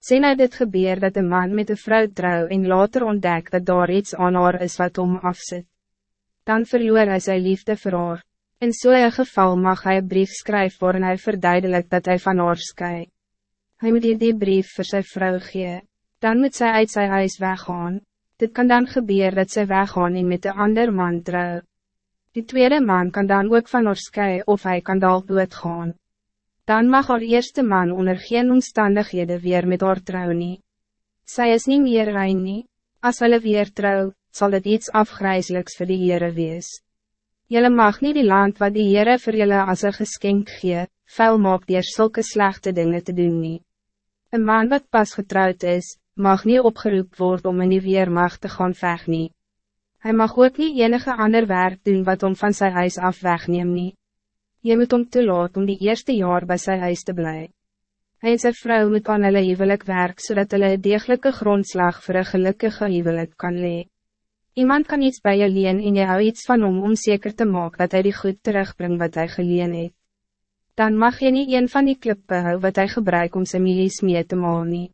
Sê nou dit gebeur dat een man met een vrouw trouw en later ontdek dat daar iets aan haar is wat om afzet. Dan verloor hij zijn liefde voor haar. In zo'n geval mag hij een brief schrijven waarin hij verduidelijkt dat hij van haar skei. Hij moet die, die brief voor zijn vrouw gee. Dan moet zij uit zijn huis weggaan. Dit kan dan gebeuren dat zij weggaan en met de ander man trouw. Die tweede man kan dan ook van haar skei of hij kan dalk doodgaan dan mag haar eerste man onder geen omstandigheden weer met haar trouw nie. Sy is niet meer rein nie, as hulle weer trouw, zal het iets afgrijzelijks voor die Heere wees. Jelle mag niet die land wat die Heere voor jullie als een geschenk gee, vuil maak dier zulke slechte dingen te doen nie. Een man wat pas getrouwd is, mag niet opgeroep worden om in die weermacht te gaan veg nie. Hij mag ook niet enige ander werk doen wat om van zijn huis af wegneem nie. Je moet om te laat om die eerste jaar bij zijn huis te blijven. Hij en zijn vrouw moet aan hulle huwelik werk, zodat hulle een degelijke grondslag voor een gelukkige huwelik kan lee. Iemand kan iets bij je leen en je hou iets van om om zeker te maken dat hij die goed terugbrengt wat hij geleen heeft. Dan mag je niet een van die klippen hou wat hij gebruikt om zijn milies mee te maal nie.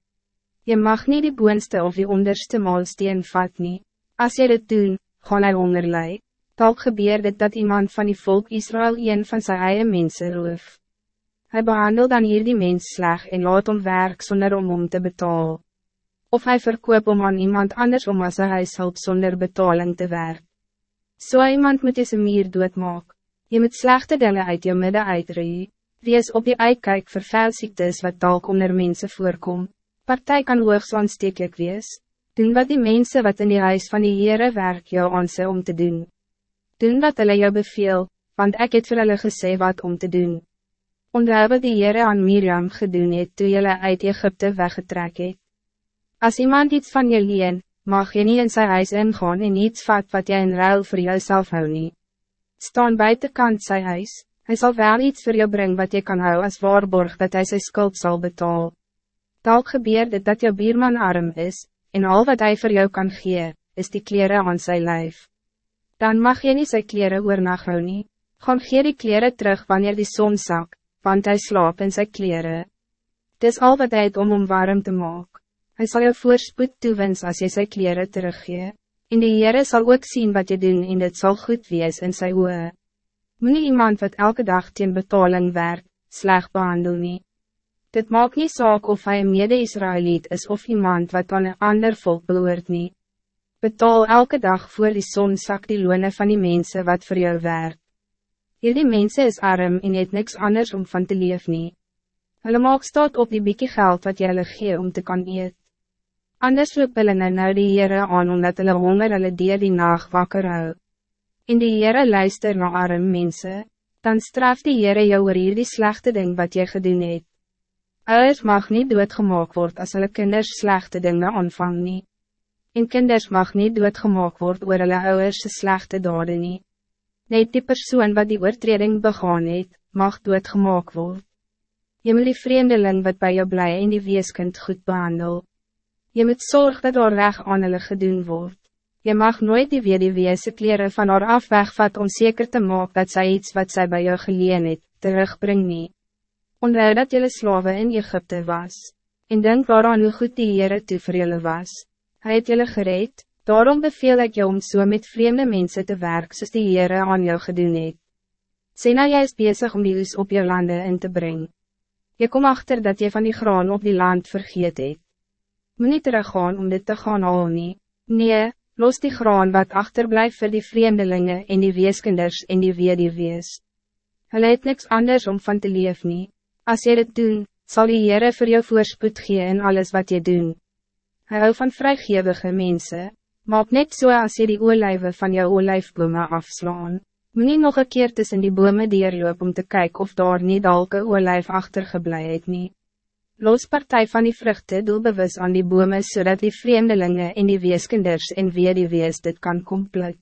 Je mag niet die boonste of die onderste maalsteen vat nie. Als je dit doen, gaan hij onderlei. Talk gebeur dit dat iemand van die volk Israël een van zijn eigen mensen roof. Hij behandelt dan hier die mens sleg en laat om werk zonder om om te betalen. Of hij verkoop om aan iemand anders om als hij help zonder betaling te werk. Zo so iemand moet je meer doodmaak. Je moet slechte dingen uit je midden uitree. Wees op je uitkijk voor vuilziektes wat talk onder mensen voorkom. Partij kan hoogs aanstekelijk wees. Doen wat die mensen wat in die huis van die Heere werk jou aan om te doen doen wat hulle jou beveel, want ik het vir hulle gesê wat om te doen. Onthou wat die Heere aan Miriam gedoen het toe julle uit Egypte weggetrek het. As iemand iets van je leen, mag je niet in zijn huis ingaan en iets vat wat jy in ruil voor jouself hou nie. Staan buitenkant sy huis, hij zal wel iets voor jou brengen wat je kan hou als waarborg dat hij zijn schuld zal betalen. Dalk gebeur dit dat jou bierman arm is, en al wat hij voor jou kan gee, is die kleren aan zijn lijf dan mag je niet zijn kleren oornag hou nie. Gaan gee die kleren terug wanneer die zon zak, want hij slaapt in zijn kleren. Het is al wat het om om warm te maken. Hij zal je voorspoed toewens als je zijn kleren teruggee. In de Heere zal ook zien wat je doen en dit zal goed wees in sy oe. Moe iemand wat elke dag teen betaling werkt, sleg behandel nie. Dit maakt niet saak of hij een mede-Israëliet is of iemand wat aan een ander volk behoort niet. Betaal elke dag voor die zon zak die loone van die mensen wat voor jou werkt. Hierdie mensen is arm en het niks anders om van te leef nie. Hulle maak staat op die bykie geld wat jy hulle gee om te kan eet. Anders roep hulle nou, nou die Heere aan omdat hulle honger hulle dier die nacht wakker hou. En die Heere luister na arm mensen, dan straf die Heere jou oor hierdie slechte ding wat jy gedoen het. Ouders mag niet doodgemaak word as hulle kinders slechte dingen aanvang nie en kinders mag niet doodgemaak word oor hulle ouwers slechte dade nie. Net die persoon wat die oortreding begaan het, mag doodgemaak word. Je moet die vreemdeling wat bij jou blij en die weeskind goed behandel. Je moet zorg dat er reg aan hulle gedoen word. Je mag nooit die weer die weese kleren van haar af wegvat om zeker te maken dat zij iets wat zij bij jou geleen het, terugbring nie. Onthou dat jullie slaven in Egypte was. En denk waaraan hoe goed die Heere toe vir was. Hij het jullie gereed, daarom beveel ik jou om so met vreemde mensen te werk soos die Heere aan jou gedoen het. Sê nou jy is bezig om die oes op jou landen in te brengen. Je kom achter dat je van die graan op die land vergeet het. Moet niet teruggaan om dit te gaan al nie. Nee, los die graan wat achterblijft voor die vreemdelingen en die weeskinders en die weer die wees. Hulle het niks anders om van te leef nie. As jy dit doen, zal die Heere voor jou voorspoed gee in alles wat je doet. Hij hou van vrijgevige mensen, maak net so als je die oorlijven van jou oorlijfbome afslaan. Moet niet nog een keer tussen die bome dierloop om te kijken of daar niet alke oorlijf achtergeblij het nie. Los partij van die vruchten doelbewust aan die bome zodat die vreemdelingen in die weeskinders en weer die wees dit kan komplik.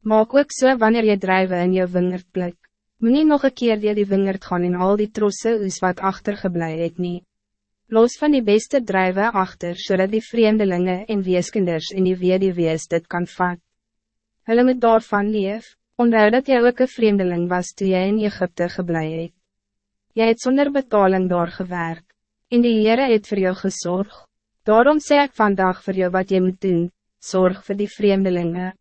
Maak ook so wanneer je drijven in je wingerd blik. Moet niet nog een keer die die wingerd gaan in al die trosse oes wat achtergeblij het nie los van die beste drijven achter, zodat die vreemdelingen en weeskinders in die weer die wees dit kan vat. Hulle moet daarvan leef, onthou dat jy ook een vreemdeling was toen jy in Egypte geblei het. Jy het zonder betaling daar gewerk, En die Heere het voor jou gezorgd. Daarom zeg ik vandaag voor jou wat je moet doen, zorg voor die vreemdelingen.